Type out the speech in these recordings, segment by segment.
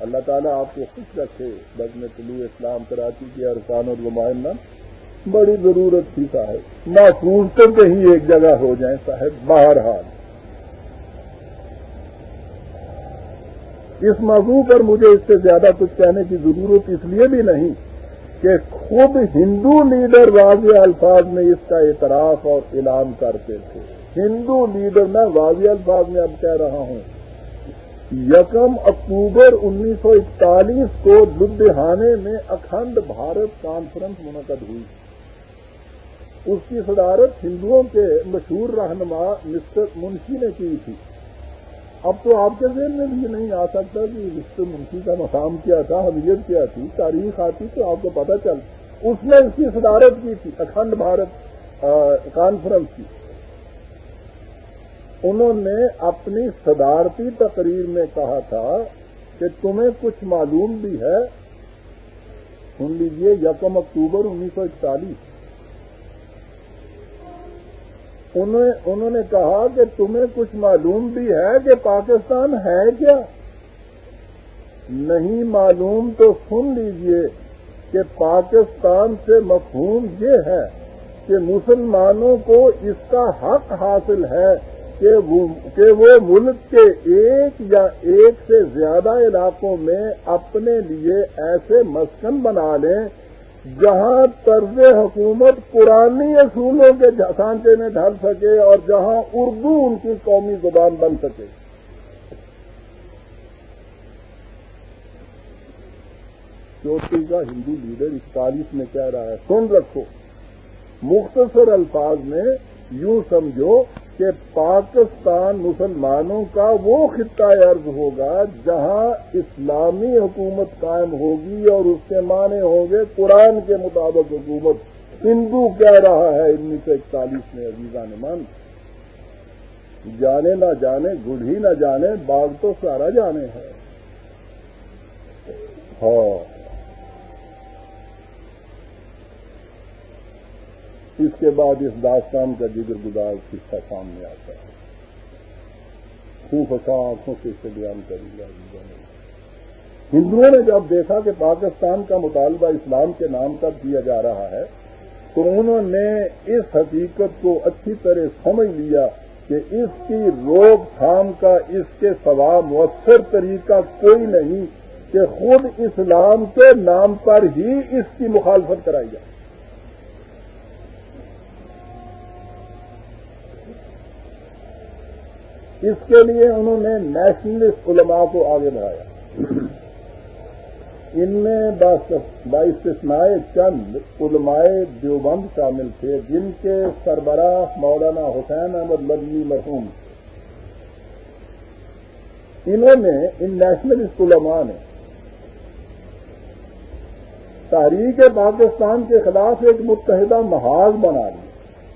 اللہ تعالیٰ آپ کو خوش رکھے بس میں طلوع اسلام کراچی کے ارکان اور نمائندہ بڑی ضرورت تھی صاحب۔ محفوظ تو کہیں ایک جگہ ہو جائیں صاحب باہر حال اس موضوع پر مجھے اس سے زیادہ کچھ کہنے کی ضرورت اس لیے بھی نہیں کہ خود ہندو لیڈر واضح الفاظ میں اس کا اعتراف اور اعلان کرتے تھے۔ ہندو لیڈر، میں واضح الفاظ میں اب کہہ رہا ہوں یکم اکتوبر انیس سو اکتالیس کو لدھیانے میں اکھنڈ بھارت کانفرنس منعقد ہوئی۔ اس کی صدارت ہندوؤں کے مشہور رہنما مسٹر منشی نے کی تھی۔ اب تو آپ کے ذہن میں بھی نہیں آ سکتا کہ مسٹر منشی کا مقام کیا تھا، حمیت کیا تھی، تاریخ آتی تو آپ کو پتہ چل۔ اس نے اس کی صدارت کی تھی، اکھنڈ بھارت کانفرنس کی۔ انہوں نے اپنی صدارتی تقریر میں کہا تھا کہ تمہیں کچھ معلوم بھی ہے۔ سن لیجیے یکم اکتوبر انیس سو اکتالیس۔ انہوں نے کہا کہ تمہیں کچھ معلوم بھی ہے کہ پاکستان ہے کیا۔ نہیں معلوم تو سن لیجیے کہ پاکستان سے مفہوم یہ ہے کہ مسلمانوں کو اس کا حق حاصل ہے۔ کہ وہ ملک کے ایک یا ایک سے زیادہ علاقوں میں اپنے لیے ایسے مسکن بنا لیں جہاں طرز حکومت پرانی اصولوں کے سانچے میں ڈھل سکے اور جہاں اردو ان کی قومی زبان بن سکے۔ چوٹی کا ہندو لیڈر اکتالیس میں کہہ رہا ہے، سن رکھو، مختصر الفاظ میں یوں سمجھو کہ پاکستان مسلمانوں کا وہ خطہ عرض ہوگا جہاں اسلامی حکومت قائم ہوگی اور اس کے معنی ہوں گے قرآن کے مطابق حکومت۔ ہندو کہہ رہا ہے انیس سو اکتالیس میں عزیزہ نمان جانے نہ جانے گڑ ہی نہ جانے، باغ تو سارا جانے ہے۔ ہاں۔ اس کے بعد اس داستان کا جگر گزار قصہ سامنے آتا ہے۔ خوب آنکھوں سے اسے بیان کریں گا ہندوؤں نے جب دیکھا کہ پاکستان کا مطالبہ اسلام کے نام پر کیا جا رہا ہے، تو انہوں نے اس حقیقت کو اچھی طرح سمجھ لیا کہ اس کی روک تھام کا، اس کے سوا مؤثر طریقہ کوئی نہیں کہ خود اسلام کے نام پر ہی اس کی مخالفت کرائی جائے۔ اس کے لیے انہوں نے نیشنلسٹ علماء کو آگے بڑھایا۔ ان میں باستثنائے چند علماء دیوبند شامل تھے، جن کے سربراہ مولانا حسین احمد مدنی مرحوم۔ انہوں نے ان نیشنلسٹ علماء نے تحریک پاکستان کے خلاف ایک متحدہ محاذ بنا لی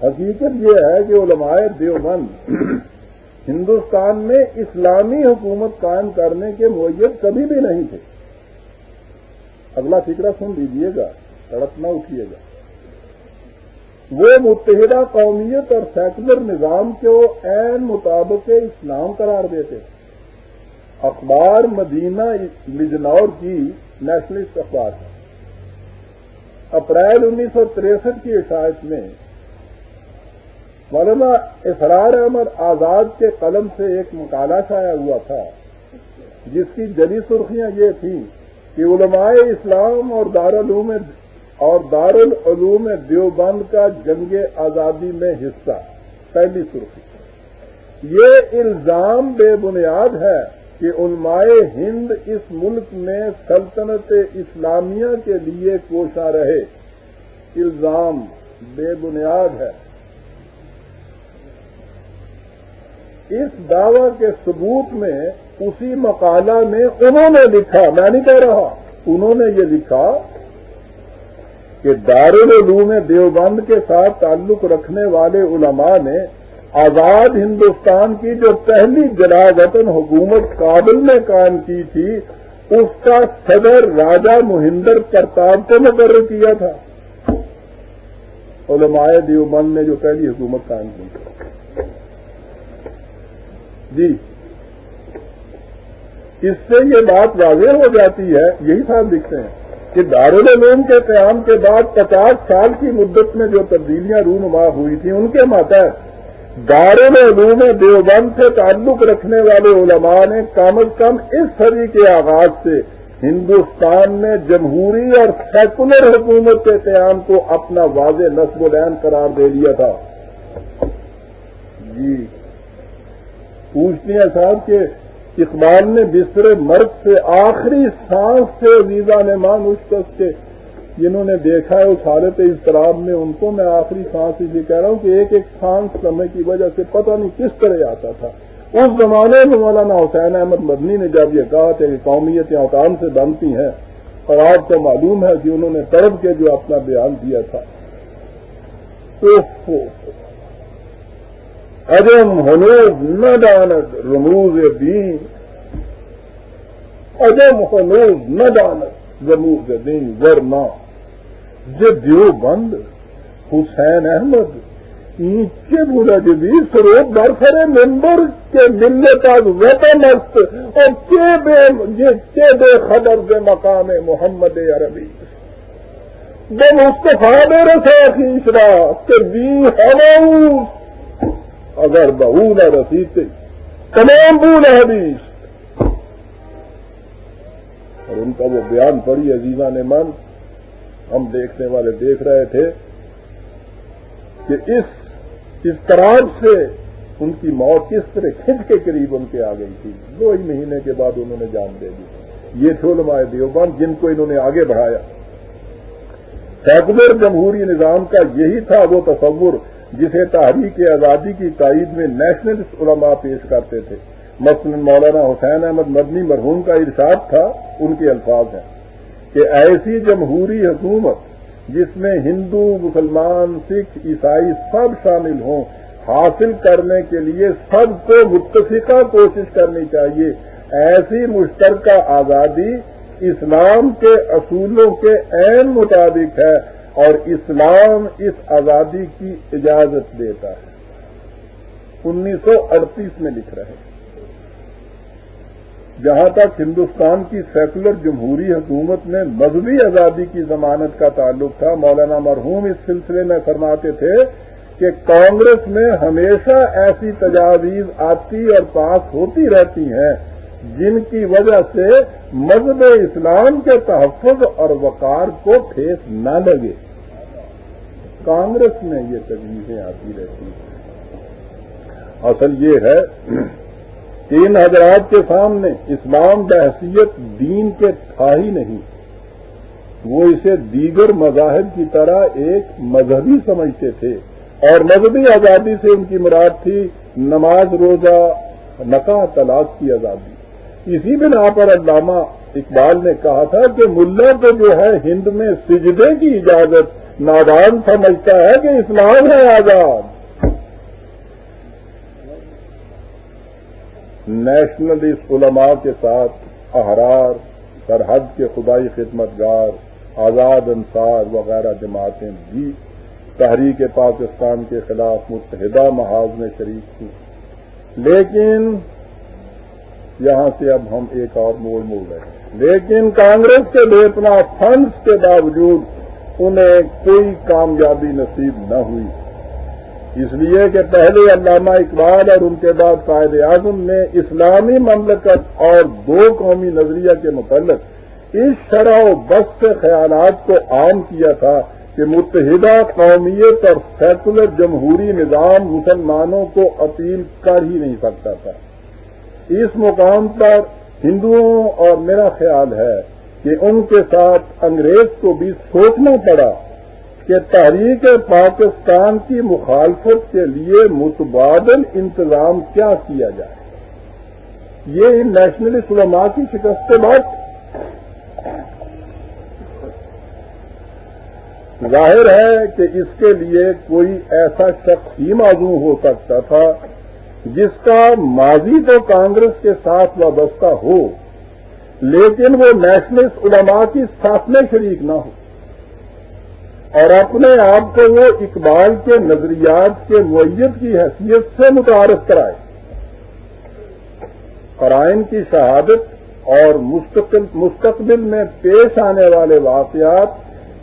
حقیقت یہ ہے کہ علماء دیوبند ہندوستان میں اسلامی حکومت قائم کرنے کے معیت کبھی بھی نہیں تھے۔ اگلا فکرہ سن لیجیے گا سڑک نہ اٹھیے گا۔ وہ متحدہ قومیت اور سیکولر نظام کو عین مطابق اسلام قرار دیتے۔ اخبار مدینہ لجنور کی نیشنلسٹ اخبار ہے۔ اپریل انیس سو تریسٹھ کی عشایت میں مولانا اسرار احمد آزاد کے قلم سے ایک مکالہ شائع ہوا تھا، جس کی جلی سرخیاں یہ تھیں کہ علماء اسلام اور دارالعلوم اور دارالعلوم دیوبند کا جنگ آزادی میں حصہ، پہلی سرخی۔ یہ الزام بے بنیاد ہے کہ علماء ہند اس ملک میں سلطنت اسلامیہ کے لیے کوشاں رہے۔ الزام بے بنیاد ہے۔ اس دعوی کے ثبوت میں اسی مقالہ میں انہوں نے لکھا، میں نہیں کہہ رہا، انہوں نے یہ لکھا کہ دارالعلوم دیوبند کے ساتھ تعلق رکھنے والے علماء نے آزاد ہندوستان کی جو پہلی جلا وطن حکومت کابل میں قائم کی تھی، اس کا صدر راجا مہندر پرتاپ کو مقرر کیا تھا۔ علماء دیوبند نے جو پہلی حکومت قائم کی۔ تھی جی۔ اس سے یہ بات واضح ہو جاتی ہے، یہی صاحب لکھتے ہیں کہ دارالعلوم کے قیام کے بعد پچاس سال کی مدت میں جو تبدیلیاں رونما ہوئی تھیں، ان کے ماتحت دارالعلوم دیوبند سے تعلق رکھنے والے علماء نے کم از کم اس صدی کے آغاز سے ہندوستان میں جمہوری اور سیکولر حکومت کے قیام کو اپنا واضح نصب العین قرار دے دیا تھا۔ جی۔ پوچھتی ہیں صاحب کہ اقبال نے بستر مرد سے آخری سانس سے ویزا نعمان اس شخص کے جنہوں نے دیکھا ہے اس حالت اضطراب میں، ان کو میں آخری سانس اس لیے کہہ رہا ہوں کہ ایک ایک سانس سمے کی وجہ سے پتہ نہیں کس طرح آتا تھا۔ اس زمانے میں مولانا حسین احمد مدنی نے جب یہ کہا تھا کہ قومیت اوتان سے بنتی ہیں، اور آپ کو معلوم ہے کہ انہوں نے تڑپ کے جو اپنا بیان دیا تھا۔ اجم ہنوز نہ دانت رموز دین. اجم ہنوز نہ دانت رموز دین. ورما جو دیو بند حسین احمد نیچے بولا جبھی سروپ برفرے ممبر کے ملنے کا وطن است. اور کے بے کے بے خبر بے مقام محمد عربی. بے مصطفیٰ میرے سے خیشرا کہ بی ہلاؤ اگر بہول رسیتے تمام بول حدیث۔ اور ان کا وہ بیان پڑی عزیزہ نے من، ہم دیکھنے والے دیکھ رہے تھے کہ اس اس طرح سے ان کی موت کس طرح کھنچ کے قریب ان کے آ گئی تھی۔ دو ہی مہینے کے بعد انہوں نے جان دے دی۔ یہ ٹھولمائے دیوبند جن کو انہوں نے آگے بڑھایا۔ سیکولر جمہوری نظام کا یہی تھا وہ تصور جسے تحریک آزادی کی تائید میں نیشنلسٹ علماء پیش کرتے تھے۔ مثلا مولانا حسین احمد مدنی مرحوم کا ارشاد تھا، ان کے الفاظ ہیں کہ ایسی جمہوری حکومت جس میں ہندو، مسلمان، سکھ، عیسائی سب شامل ہوں، حاصل کرنے کے لیے سب کو متفقہ کوشش کرنی چاہیے، ایسی مشترکہ آزادی اسلام کے اصولوں کے عین مطابق ہے۔ اور اسلام اس آزادی کی اجازت دیتا ہے۔ انیس سو اڑتیس میں لکھ رہے ہیں۔ جہاں تک ہندوستان کی سیکولر جمہوری حکومت میں مذہبی آزادی کی ضمانت کا تعلق تھا، مولانا مرحوم اس سلسلے میں فرماتے تھے کہ کانگریس میں ہمیشہ ایسی تجاویز آتی اور پاس ہوتی رہتی ہیں۔ جن کی وجہ سے مذہب اسلام کے تحفظ اور وقار کو ٹھیس نہ لگے۔ کانگریس میں یہ تجویزیں آتی رہتی ہیں۔ اصل یہ ہے، تین حضرات کے سامنے اسلام بحثیت دین کے تھا ہی نہیں۔ وہ اسے دیگر مذاہب کی طرح ایک مذہبی سمجھتے تھے۔ اور مذہبی آزادی سے ان کی مراد تھی نماز روزہ نقا طلاق کی آزادی۔ اسی بنا پر علامہ اقبال نے کہا تھا کہ ملا کو جو ہے ہند میں سجدے کی اجازت نادان سمجھتا ہے کہ اسلام ہے آزاد۔ نیشنلسٹ علماء کے ساتھ احرار، سرحد کے خدائی خدمت گار آزاد انصار وغیرہ جماعتیں بھی تحریک پاکستان کے خلاف متحدہ محاذ میں شریک تھیں۔ لیکن یہاں سے اب ہم ایک اور موڑ موڑ رہے ہیں۔ لیکن کانگریس کے بیتنا فنڈس کے باوجود انہیں کوئی کامیابی نصیب نہ ہوئی۔ اس لیے کہ پہلے علامہ اقبال اور ان کے بعد قائد اعظم نے اسلامی مملکت اور دو قومی نظریہ کے متعلق اس شرح و بس سے خیالات کو عام کیا تھا کہ متحدہ قومیت اور سیکولر جمہوری نظام مسلمانوں کو اپیل کر ہی نہیں سکتا تھا۔ اس مقام پر ہندوؤں اور میرا خیال ہے کہ ان کے ساتھ انگریز کو بھی سوچنا پڑا کہ تحریک پاکستان کی مخالفت کے لیے متبادل انتظام کیا کیا جائے۔ یہ نیشنلسٹ علماء کی شکست بعد۔ ظاہر ہے کہ اس کے لیے کوئی ایسا شخص ہی معذور ہو سکتا تھا جس کا ماضی تو کانگریس کے ساتھ وابستہ ہو، لیکن وہ نیشنلسٹ علماء کی ساتھ میں شریک نہ ہو۔ اور اپنے آپ کو وہ اقبال کے نظریات کے معیت کی حیثیت سے متعارف کرائے۔ قرائن کی شہادت اور مستقبل میں پیش آنے والے واقعات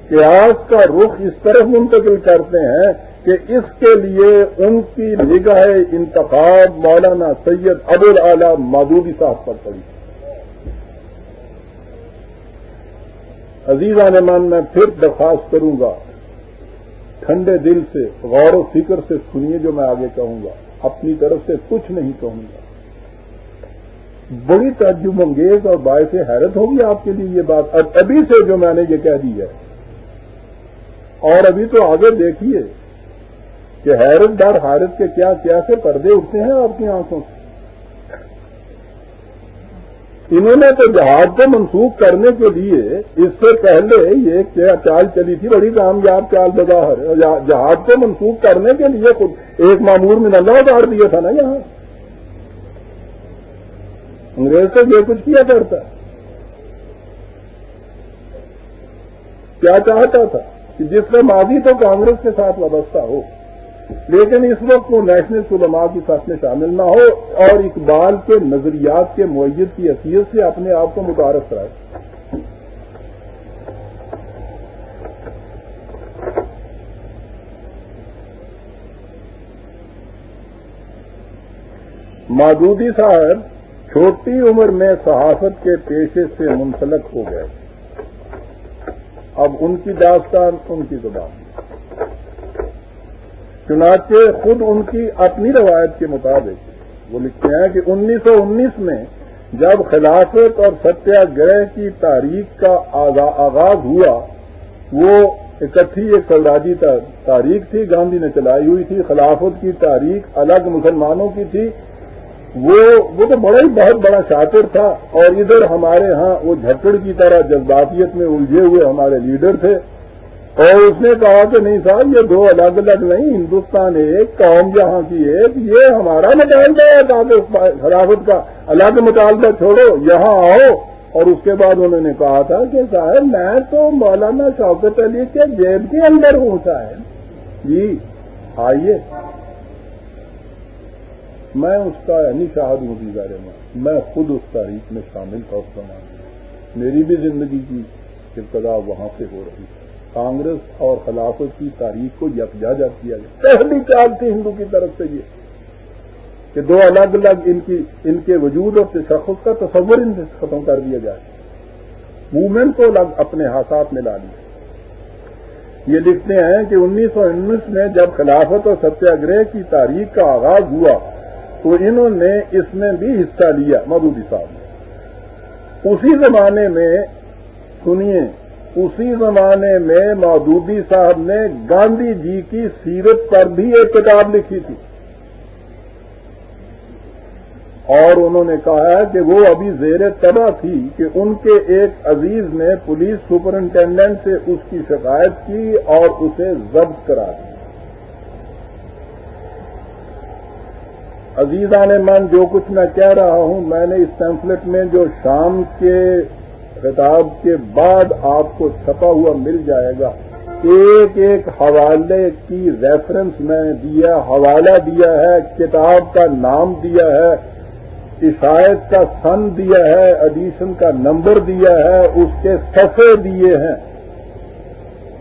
قیاس کا رخ اس طرح منتقل کرتے ہیں کہ اس کے لیے ان کی نگاہ انتخاب مولانا سید ابو العلی مادودی صاحب پر پڑی۔ عزیز عالمان میں پھر درخواست کروں گا، ٹھنڈے دل سے، غور و فکر سے سنیے جو میں آگے کہوں گا۔ اپنی طرف سے کچھ نہیں کہوں گا۔ بڑی تعجب انگیز اور باعث حیرت ہوگی آپ کے لیے یہ بات۔ اور ابھی سے جو میں نے یہ کہہ دی ہے، اور ابھی تو آگے دیکھیے کہ حیرت ڈر حیرت کے کیا کیا سے پردے اٹھتے ہیں آپ کی آنکھوں سے؟ انہوں نے تو جہاز کو منسوخ کرنے کے لیے اس سے پہلے یہ کیا چال چلی تھی، بڑی کامیاب چال بظاہر جہاز کو منسوخ کرنے کے لیے خود ایک معمور میں نلہ اتار دیا تھا نا یہاں۔ انگریز سے یہ کچھ کیا کرتا؟ کیا چاہتا تھا کہ جس میں ماضی تو کانگریس کے ساتھ وابستہ ہو؟ لیکن اس وقت وہ نیشنل علماء کی ساتھ میں شامل نہ ہو اور اقبال کے نظریات کے معیت کی حیثیت سے اپنے آپ کو متعارف کرائے۔ مادودی صاحب چھوٹی عمر میں صحافت کے پیشے سے منسلک ہو گئے۔ اب ان کی داستان، ان کی زبان۔ چنانچہ خود ان کی اپنی روایت کے مطابق وہ لکھتے ہیں کہ انیس سو انیس میں جب خلافت اور ستیہ گرہ کی تاریخ کا آغاز ہوا، وہ اکٹھی ایک سلراجی تاریخ تھی، گاندھی نے چلائی ہوئی تھی، خلافت کی تاریخ الگ مسلمانوں کی تھی۔ وہ وہ تو بڑا ہی بہت بڑا شاطر تھا اور ادھر ہمارے ہاں وہ جھکڑ کی طرح جذباتیت میں الجھے ہوئے ہمارے لیڈر تھے۔ اور اس نے کہا کہ نہیں صاحب، یہ دو الگ الگ نہیں، ہندوستان ایک، قوم جہاں کی ایک، یہ ہمارا مطالبہ ہے کہا خلافت کا الگ مطالبہ چھوڑو، یہاں آؤ۔ اور اس کے بعد انہوں نے کہا تھا کہ صاحب، میں تو مولانا شوکت علی کے جیب کے اندر ہوں، صاحب۔ جی آئیے۔ میں اس کا یعنی شاہد ہوں جی بارے میں میں خود اس تاریخ میں شامل تھا اس زمانے میری بھی زندگی کی ابتدا وہاں سے ہو رہی تھی۔ کانگریس اور خلافت کی تاریخ کو یکجاجا کیا گیا پہلی چال تھی ہندو کی طرف سے یہ کہ دو الگ الگ ان کی، ان کے وجود اور تشخص کا تصور ان سے ختم کر دیا جائے۔ موومنٹ کو الگ اپنے ہاتھات میں لا لیا۔ یہ لکھتے ہیں کہ انیس سو انیس میں جب خلافت اور ستیہ گرہ کی تاریخ کا آغاز ہوا، تو انہوں نے اس میں بھی حصہ لیا، مودودی صاحب نے۔ اسی زمانے میں، سنیے اسی زمانے میں مودودی صاحب نے گاندھی جی کی سیرت پر بھی ایک کتاب لکھی تھی۔ اور انہوں نے کہا ہے کہ وہ ابھی زیر تباہ تھی کہ ان کے ایک عزیز نے پولیس سپرنٹینڈنٹ سے اس کی شکایت کی اور اسے ضبط کرا دی۔ عزیزان من جو کچھ میں کہہ رہا ہوں، میں نے اس ٹیمپلٹ میں جو شام کے خطاب کے بعد آپ کو چھپا ہوا مل جائے گا۔ ایک ایک حوالے کی ریفرنس میں دیا، حوالہ دیا ہے، کتاب کا نام دیا ہے عشایت کا سن دیا ہے ایڈیشن کا نمبر دیا ہے، اس کے صفحے دیے ہیں۔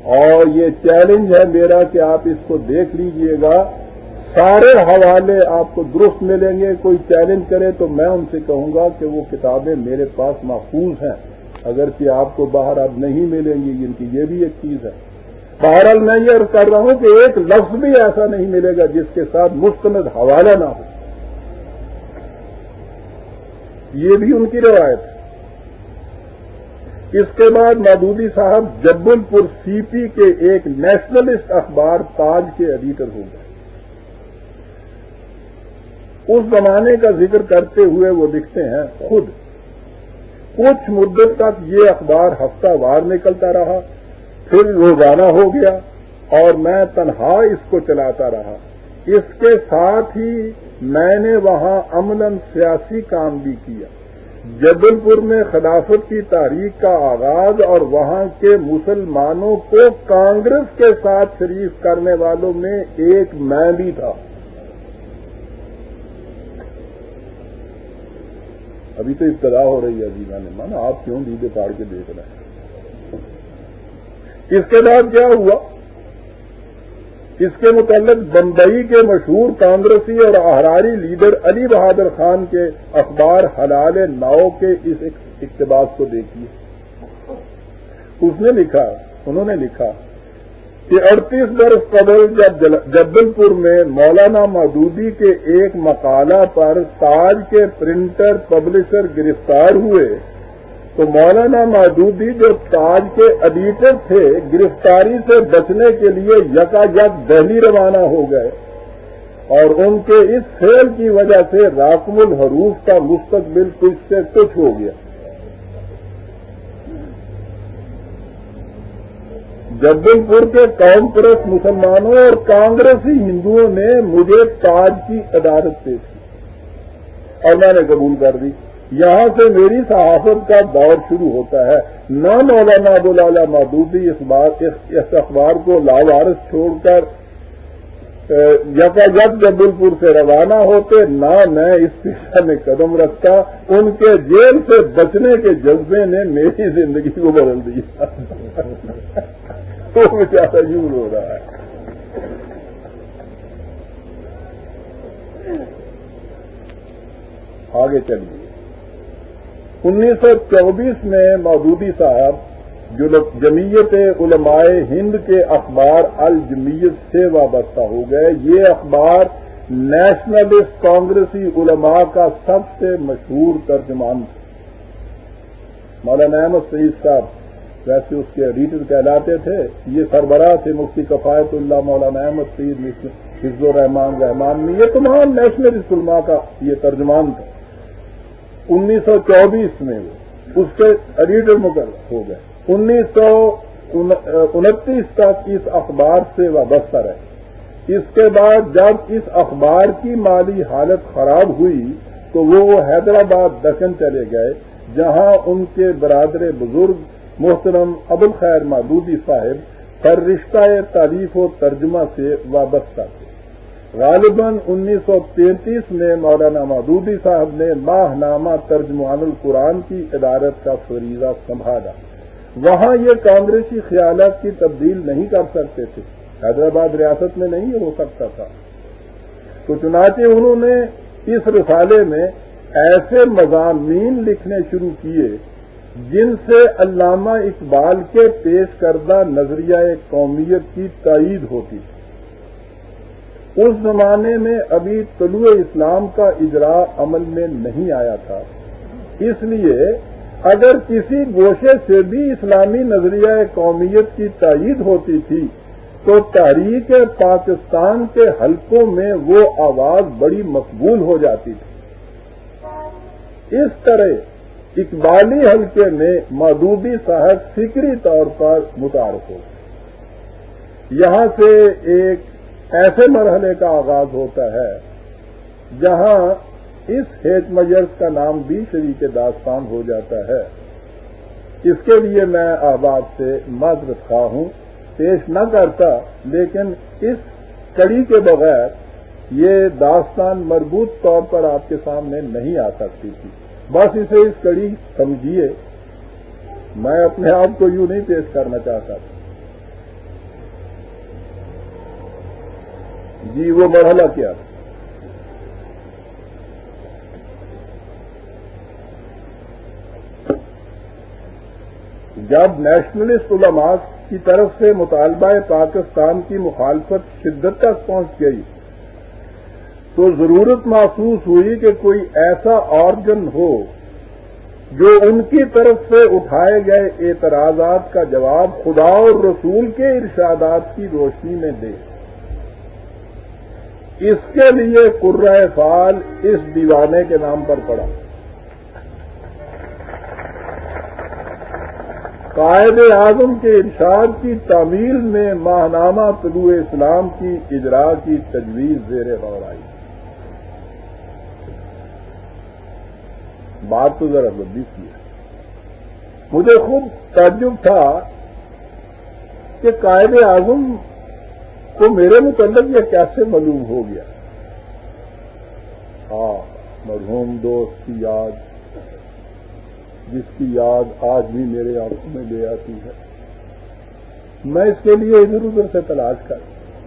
اور یہ چیلنج ہے میرا کہ آپ اس کو دیکھ لیجیے گا۔ سارے حوالے آپ کو درست ملیں گے۔ کوئی چیلنج کرے تو میں ان سے کہوں گا کہ وہ کتابیں میرے پاس محفوظ ہیں۔ اگرچہ آپ کو باہر اب نہیں ملیں گی، جن کی یہ بھی ایک چیز ہے۔ بہرحال میں یہ کر رہا ہوں کہ ایک لفظ بھی ایسا نہیں ملے گا جس کے ساتھ مستند حوالہ نہ ہو۔ یہ بھی ان کی روایت ہے۔ اس کے بعد مادودی صاحب جبل پور سی پی کے ایک نیشنلسٹ اخبار تاج کے ایڈیٹر ہو گئے اس زمانے کا ذکر کرتے ہوئے وہ لکھتے ہیں، خود کچھ مدت تک یہ اخبار ہفتہ وار نکلتا رہا، پھر روزانہ ہو گیا اور میں تنہا اس کو چلاتا رہا۔ اس کے ساتھ ہی میں نے وہاں امن سیاسی کام بھی کیا۔ جبل پور میں خلافت کی تاریخ کا آغاز اور وہاں کے مسلمانوں کو کانگریس کے ساتھ شریف کرنے والوں میں ایک میں بھی تھا۔ ابھی تو ابتدا ہو رہی ہے جی میں نے مانا، آپ کیوں دیدے پاڑ کے دیکھ رہے ہیں؟ اس کے بعد کیا ہوا؟ اس کے متعلق بمبئی کے مشہور کانگریسی اور احراری لیڈر علی بہادر خان کے اخبار حلال ناؤ کے اس اقتباس کو دیکھیے۔ اس نے لکھا، انہوں نے لکھا کہ اڑتیس برس قبل جب جبل پور میں مولانا مودودی کے ایک مقالہ پر تاج کے پرنٹر پبلشر گرفتار ہوئے، تو مولانا مودودی جو تاج کے ایڈیٹر تھے، گرفتاری سے بچنے کے لیے یکا یک دہلی روانہ ہو گئے۔ اور ان کے اس فیل کی وجہ سے راکم الحروف کا مستقبل کچھ سے کچھ ہو گیا۔ جبل پور کے قوم پرست مسلمانوں اور کانگریسی ہندوؤں نے مجھے تاج کی عدالت پیش کی اور میں نے قبول کر دی۔ یہاں سے میری صحافت کا دور شروع ہوتا ہے۔ نہ مولانا ابولالا مادودی اس بات اس اخبار کو لاوارس چھوڑ کر یکا یک جبل پور سے روانہ ہوتے، نہ میں اس پیشہ میں قدم رکھتا۔ ان کے جیل سے بچنے کے جذبے نے میری زندگی کو بدل دیا۔ وہ بیچارہ یور ہو رہا ہے۔ آگے چلیے۔ انیس سو چوبیس میں مودودی صاحب جمیت علماء ہند کے اخبار الجمیت سے وابستہ ہو گئے، یہ اخبار نیشنلسٹ کانگریسی علماء کا سب سے مشہور ترجمان تھا مولانا احمد سعید صاحب ویسے اس کے ایڈیٹر کہلاتے تھے، یہ سربراہ تھے مفتی کفایت اللہ مولانا احمد سعید حفظ الرحمان رحمان میں یہ تمام نیشنلسٹ علماء کا یہ ترجمان تھا۔ انیس سو چوبیس میں وہ اس کے ایڈیٹر مقرر ہو گئے۔ انیس سو انتیس تک اس اخبار سے وابستہ رہے۔ اس کے بعد جب اس اخبار کی مالی حالت خراب ہوئی، تو وہ حیدرآباد دکن چلے گئے، جہاں ان کے برادر بزرگ محترم ابوالخیر مادودی صاحب پر رشتہ تعریف و ترجمہ سے وابستہ تھے۔ غالباً انیس سو تینتیس میں مولانا مودودی صاحب نے ماہ نامہ ترجمان القرآن کی عدالت کا فریضہ سنبھالا۔ وہاں یہ کانگریسی خیالات کی تبدیل نہیں کر سکتے تھے۔ حیدرآباد ریاست میں نہیں ہو سکتا تھا۔ تو چنانچہ انہوں نے اس رسالے میں ایسے مضامین لکھنے شروع کیے جن سے علامہ اقبال کے پیش کردہ نظریہ قومیت کی تائید ہوتی تھی۔ اس زمانے میں ابھی طلوع اسلام کا اجرا عمل میں نہیں آیا تھا۔ اس لیے اگر کسی گوشے سے بھی اسلامی نظریہ قومیت کی تائید ہوتی تھی، تو تحریک پاکستان کے حلقوں میں وہ آواز بڑی مقبول ہو جاتی تھی۔ اس طرح اقبالی حلقے میں مادودی صاحب فکری طور پر متعارف ہو یہاں سے ایک ایسے مرحلے کا آغاز ہوتا ہے جہاں اس ہیٹ میئرس کا نام بھی شریک داستان ہو جاتا ہے۔ اس کے لیے میں احباب سے معذرت خواہ ہوں، پیش نہ کرتا، لیکن اس کڑی کے بغیر یہ داستان مربوط طور پر آپ کے سامنے نہیں آ سکتی تھی۔ بس اسے اس کڑی سمجھیے، میں اپنے آپ کو یوں نہیں پیش کرنا چاہتا۔ تھا جی وہ مرحلہ کیا؟ جب نیشنلسٹ علماء کی طرف سے مطالبہ پاکستان کی مخالفت شدت تک پہنچ گئی تو ضرورت محسوس ہوئی کہ کوئی ایسا آرگن ہو جو ان کی طرف سے اٹھائے گئے اعتراضات کا جواب خدا اور رسول کے ارشادات کی روشنی میں دے۔ اس کے لیے قرہ فال اس دیوانے کے نام پر پڑا قائد اعظم کے ارشاد کی تعمیل میں ماہنامہ طلوع اسلام کی اجرا کی تجویز زیر غور آئی۔ بات تو ذرا بدی کی ہے۔ مجھے خوب تعجب تھا کہ قائد اعظم تو میرے متعلق یہ کیسے معلوم ہو گیا۔ ہاں مرحوم دوست کی یاد، جس کی یاد آج بھی میرے آنکھوں میں لے آتی ہے۔ میں اس کے لیے ادھر ادھر سے تلاش کر،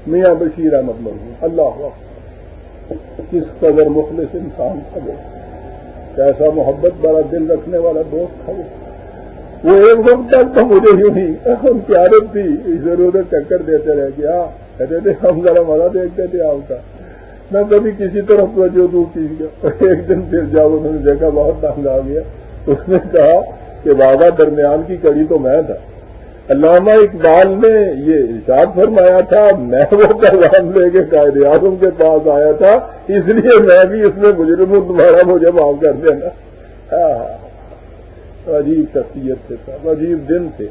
میاں بشیر احمد مرحوم، اللہ کس قدر مخلص انسان تھا وہ۔ کیسا محبت بڑا دل رکھنے والا دوست تھا وہ۔ ایک وقت تک تو مجھے یوں ہی ہم پیارے تھی ادھر ادھر چکر دیتے رہ گیا ہاں، کہتے تھے، ہم ذرا مزہ دیکھتے تھے آپ کا۔ میں کبھی کسی طرف جو دوں کی ایک دن پھر جب انہوں نے دیکھا، بہت تنگ آ گیا۔ اس نے کہا کہ بابا، درمیان کی کڑی تو میں تھا۔ علامہ اقبال نے یہ ارشاد فرمایا تھا، میں وہ پیغام لے کے قائد اعظم کے پاس آیا تھا، اس لیے میں بھی اس میں گزرم ہوں، تمہارا مجھے معاف کر دینا۔ ہاں ہاں عجیب شخصیت سے تھا، عجیب دن تھے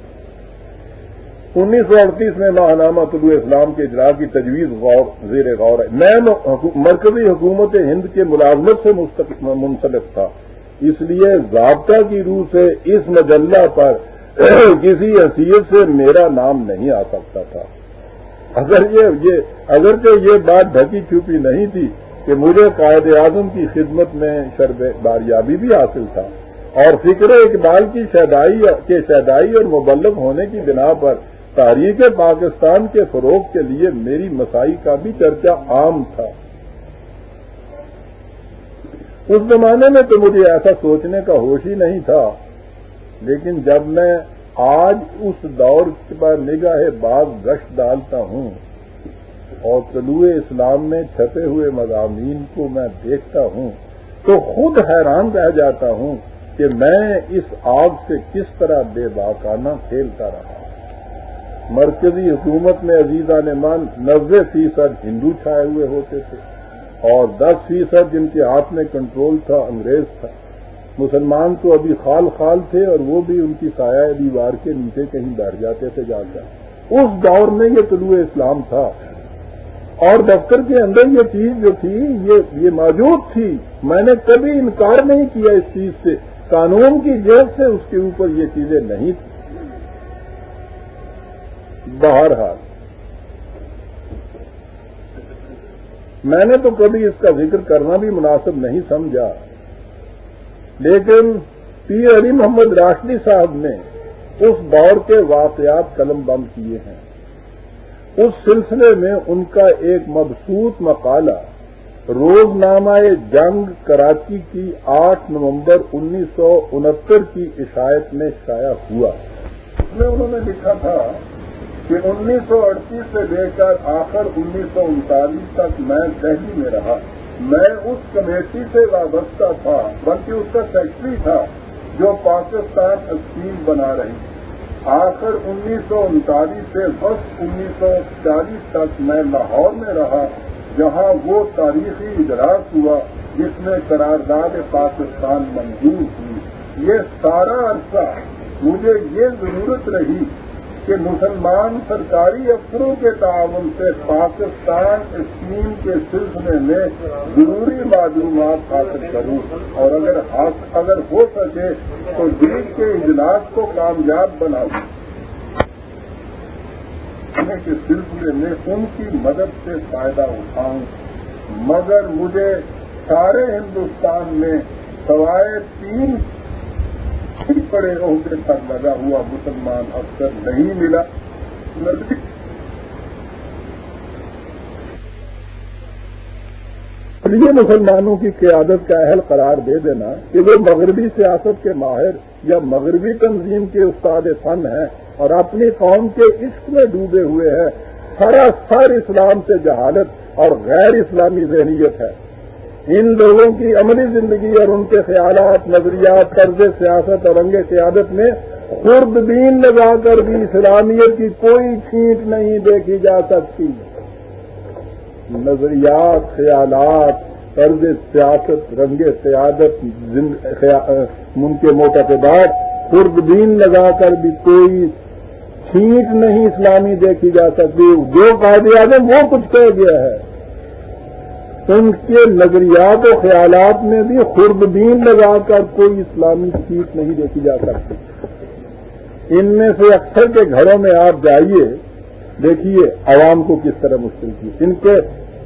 انیس سو اڑتیس میں ماہنامہ طلوع اسلام کے اجرا کی تجویز غور، زیر غور ہے۔ میں مرکزی حکومت ہند کے ملازمت سے منسلک تھا۔ اس لیے ضابطہ کی روح سے اس مجلہ پر کسی حیثیت سے میرا نام نہیں آ سکتا تھا۔ اگر یہ یہ اگرچہ یہ بات ڈھکی چھپی نہیں تھی کہ مجھے قائد اعظم کی خدمت میں شرب باریابی بھی حاصل تھا۔ اور فکر اقبال کی شہدائی کے شہدائی اور مبلغ ہونے کی بنا پر تاریخ پاکستان کے فروغ کے لیے میری مسائی کا بھی چرچا عام تھا۔ اس زمانے میں تو مجھے ایسا سوچنے کا ہوش ہی نہیں تھا۔ لیکن جب میں آج اس دور پر نگاہ بعض گشت ڈالتا ہوں اور طلوع اسلام میں چھپے ہوئے مضامین کو میں دیکھتا ہوں تو خود حیران رہ جاتا ہوں کہ میں اس آگ سے کس طرح بے باکانہ کھیلتا رہا۔ مرکزی حکومت میں عزیزہ مان نوے فیصد ہندو چھائے ہوئے ہوتے تھے اور دس فیصد جن کے ہاتھ میں کنٹرول تھا انگریز تھا۔ مسلمان تو ابھی خال خال تھے اور وہ بھی ان کی سایہ دیوار کے نیچے کہیں بیٹھ جاتے تھے جا کر اس دور میں یہ طلوع اسلام تھا۔ اور دفتر کے اندر یہ چیز جو تھی، یہ یہ موجود تھی۔ میں نے کبھی انکار نہیں کیا اس چیز سے۔ قانون کی جیب سے اس کے اوپر یہ چیزیں نہیں تھیں۔ بہرحال، میں نے تو کبھی اس کا ذکر کرنا بھی مناسب نہیں سمجھا۔ لیکن پی علی محمد راشدی صاحب نے اس دور کے واقعات قلم بند کیے ہیں۔ اس سلسلے میں ان کا ایک مبسوط مقالہ روز نامہ جنگ کراچی کی آٹھ نومبر انیس سو انہتر کی عشایت میں شائع ہوا۔ اس میں انہوں نے لکھا تھا کہ انیس سو اڑتیس سے لے کر آخر انیس سو انتالیس تک میں دہلی میں رہا۔ میں اس کمیٹی سے وابستہ تھا، بلکہ اس کا سیکٹری تھا، جو پاکستان اسکیم بنا رہی آخر انیس سو انتالیس سے بس انیس سو چالیس تک میں لاہور میں رہا، جہاں وہ تاریخی اجلاس ہوا، جس میں قرارداد پاکستان منظور ہوئی۔ یہ سارا عرصہ مجھے یہ ضرورت رہی کہ مسلمان سرکاری افسروں کے تعاون سے پاکستان اسکیم کے سلسلے میں ضروری معلومات حاصل کروں۔ اور اگر اگر ہو سکے تو دل کے اجلاس کو کامیاب بناؤں۔ کے سلسلے میں ان کی مدد سے فائدہ اٹھاؤں۔ مگر مجھے سارے ہندوستان میں سوائے تین پڑے عہدے پر لگا ہوا مسلمان افسر نہیں ملا۔ یہ مسلمانوں کی قیادت کا اہل قرار دے دینا کہ وہ مغربی سیاست کے ماہر یا مغربی تنظیم کے استاد فن ہیں اور اپنی قوم کے عشق میں ڈوبے ہوئے ہیں۔ سراسر اسلام سے جہالت اور غیر اسلامی ذہنیت ہے۔ ان لوگوں کی عملی زندگی اور ان کے خیالات، نظریات، طرز سیاست اور رنگ قیادت میں خرد بین لگا کر بھی اسلامیت کی کوئی چھینٹ نہیں دیکھی جا سکتی۔ نظریات، خیالات، طرز سیاست، رنگ سیادت ان کے موتقبات خرد بین لگا کر بھی کوئی چھینٹ نہیں اسلامی دیکھی جا سکتی۔ جو قائد اعظم وہ کچھ کہہ گیا ہے۔ ان کے نظریات و خیالات میں بھی خوردبین لگا کر کوئی اسلامی سیٹ نہیں دیکھی جا سکتی۔ ان میں سے اکثر کے گھروں میں آپ جائیے، دیکھیے عوام کو کس طرح مشکل کی۔ ان کے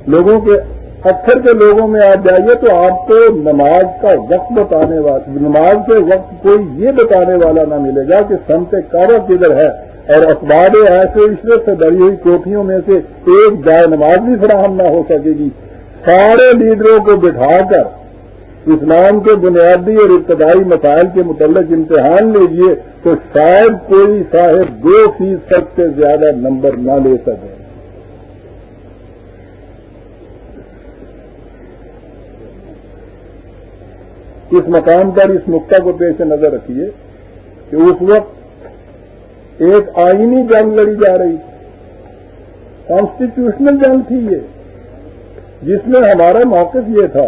لوگوں کے پتھر کے لوگوں میں آپ جائیے تو آپ کو نماز کا وقت بتانے والا نماز کے وقت کوئی یہ بتانے والا نہ ملے گا کہ سنت کارا کدھر ہے۔ اور اخبار ایسے عشرت سے بڑی ہوئی کوٹھیوں میں سے ایک جائے نماز بھی فراہم نہ ہو سکے گی۔ سارے لیڈروں کو بٹھا کر اسلام کے بنیادی اور ابتدائی مسائل کے متعلق امتحان لیجیے تو شاید کوئی صاحب دو فیصد سے زیادہ نمبر نہ لے سکے۔ اس مقام پر اس نقطہ کو پیش نظر رکھیے کہ اس وقت ایک آئینی جنگ لڑی جا رہی تھی۔ کانسٹیٹیوشنل جنگ تھی یہ۔ جس میں ہمارا موقف یہ تھا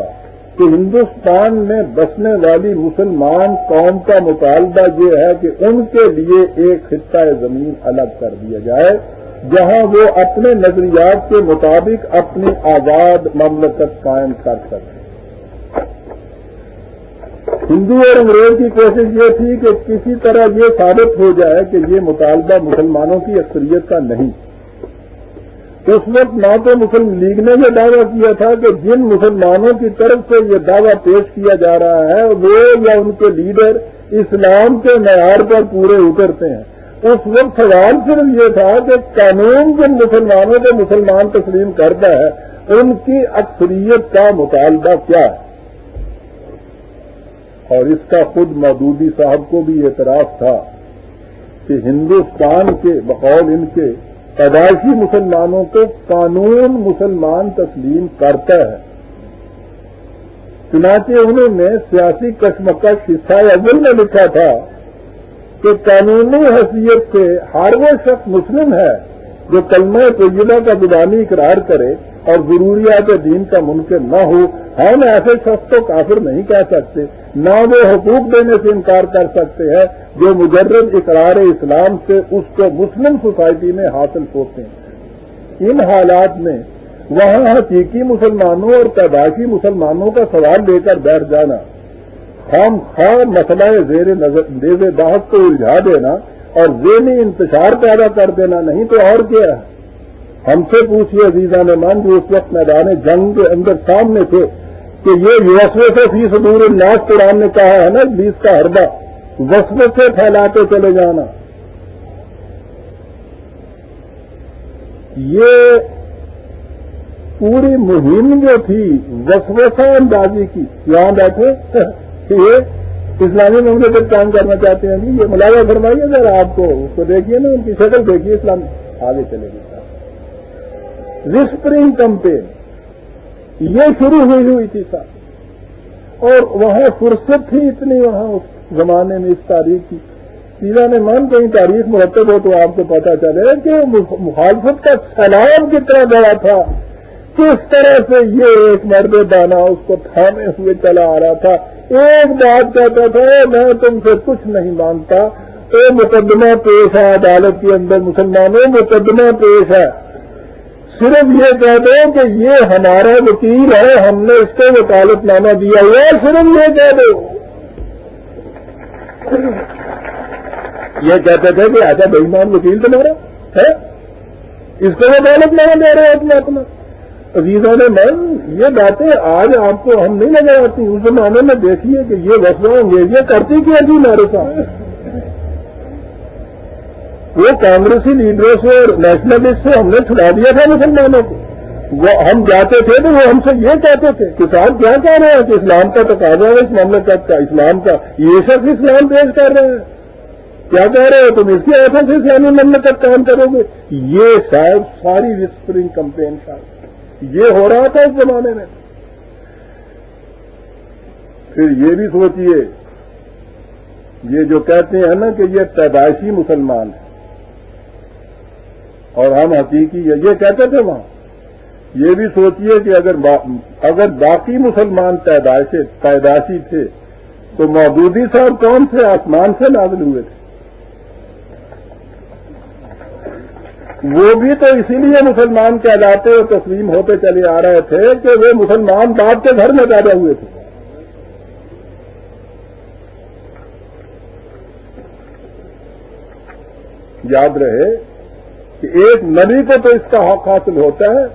کہ ہندوستان میں بسنے والی مسلمان قوم کا مطالبہ یہ ہے کہ ان کے لیے ایک خطہ زمین الگ کر دیا جائے، جہاں وہ اپنے نظریات کے مطابق اپنی آزاد مملکت قائم کر سکیں۔ ہندو اور انگریز کی کوشش یہ تھی کہ کسی طرح یہ ثابت ہو جائے کہ یہ مطالبہ مسلمانوں کی اکثریت کا نہیں۔ اس وقت نہ تو مسلم لیگ نے یہ دعویٰ کیا تھا کہ جن مسلمانوں کی طرف سے یہ دعویٰ پیش کیا جا رہا ہے، وہ یا ان کے لیڈر اسلام کے معیار پر پورے اترتے ہیں۔ اس وقت سوال صرف یہ تھا کہ قانون جن مسلمانوں کو مسلمان تسلیم کرتا ہے، ان کی اکثریت کا مطالبہ کیا ہے؟ اور اس کا خود مودودی صاحب کو بھی اعتراف تھا کہ ہندوستان کے بقول ان کے پیدائشی مسلمانوں کو قانون مسلمان تسلیم کرتا ہے۔ چنانچہ انہوں نے سیاسی کشمکش حصہ اول میں لکھا تھا کہ قانونی حیثیت سے ہر وہ شخص مسلم ہے جو کلمہ طیبہ کا زبانی اقرار کرے اور ضروریات دین کا ممکن نہ ہو ہم ایسے شخص کو کافر نہیں کہہ سکتے۔ نہ وہ حقوق دینے سے انکار کر سکتے ہیں جو مجرد اقرار اسلام سے اس کو مسلم سوسائٹی میں حاصل ہوتے ہیں۔ ان حالات میں وہاں حقیقی مسلمانوں اور پیداشی مسلمانوں کا سوال لے کر بیٹھ جانا۔ ہم خواہ مسئلہ زیر نظر بحث کو الجھا دینا اور ذہنی انتشار پیدا کر دینا نہیں تو اور کیا ہے؟ ہم سے پوچھیے عزیزہ نے من جو اس وقت میدان جنگ کے اندر سامنے تھے کہ یہ وسو سے فی صدور الناس قرآن نے کہا ہے نا، بیس کا ہردا وسو سے پھیلاتے چلے جانا۔ یہ پوری مہم جو تھی، وسوسہ اندازی کی، یہاں بیٹھے، یہ اسلامی مملکت کام کرنا چاہتے ہیں جی یہ ملازہ فرمائیے، ذرا آپ کو اس کو دیکھیے نا، ان کی شکل دیکھیے، اسلام آگے چلے گی۔ رسپرنگ کمپین یہ شروع ہوئی ہوئی تھی سر اور وہاں فرصت تھی اتنی، وہاں اس زمانے میں اس تاریخ کی۔ سیدھا نے مان کہیں تاریخ مرتب ہو تو آپ کو پتا چلے کہ مخالفت کا سلام کتنا بڑا تھا۔ کس طرح سے یہ ایک مرد دانا اس کو تھامے ہوئے چلا آ رہا تھا۔ ایک بات کہتا تھا، میں تم سے کچھ نہیں مانتا اے مقدمہ پیش ہے عدالت کے اندر مسلمانوں، مقدمہ پیش ہے۔ صرف یہ کہہ دو کہ یہ ہمارا وکیل ہے، ہم نے اس کو وکالت نامہ دیا ہوا ہے، صرف یہ کہہ دو۔ یہ کہتے تھے کہ ایسا بہمان وکیل تمہارا ہے؟ اس کو وکالت نامہ دے رہے اپنا اپنا۔ عزیزوں نے من یہ باتیں آج آپ کو ہم نہیں نظر آتی، اس زمانے میں دیکھیے کہ یہ وسو انگریزیاں کرتی کیا تھی میرے ساتھ؟ وہ کانگریسی لیڈروں سے اور نیشنلسٹ سے ہم نے چھڑا دیا تھا مسلمانوں کو۔ وہ ہم جاتے تھے تو وہ ہم سے یہ کہتے تھے کسان کیا کہہ رہے ہیں کہ اسلام کا تقاضا ہے، اس مملکت کا اسلام کا؟ یہ سب اسلام پیش کر رہے ہیں۔ کیا کہہ رہے ہو تم؟ اس کی ایسا سے اسلامی مملکت کام کرو گے۔ یہ شاید ساری وسپرنگ کمپین شاید یہ ہو رہا تھا اس زمانے میں۔ پھر یہ بھی سوچئے، یہ جو کہتے ہیں نا کہ یہ پیدائشی مسلمان ہے اور ہم حقیقی یہ کہتے تھے وہاں۔ یہ بھی سوچئے کہ اگر اگر باقی مسلمان پیدائشی تھے، تو مودودی صاحب کون سے آسمان سے نازل ہوئے تھے۔ وہ بھی تو اسی لیے مسلمان کہلاتے اور تسلیم ہوتے چلے آ رہے تھے کہ وہ مسلمان باپ کے گھر میں پیدا ہوئے تھے۔ یاد رہے کہ ایک نبی کو تو اس کا حق حاصل ہوتا ہے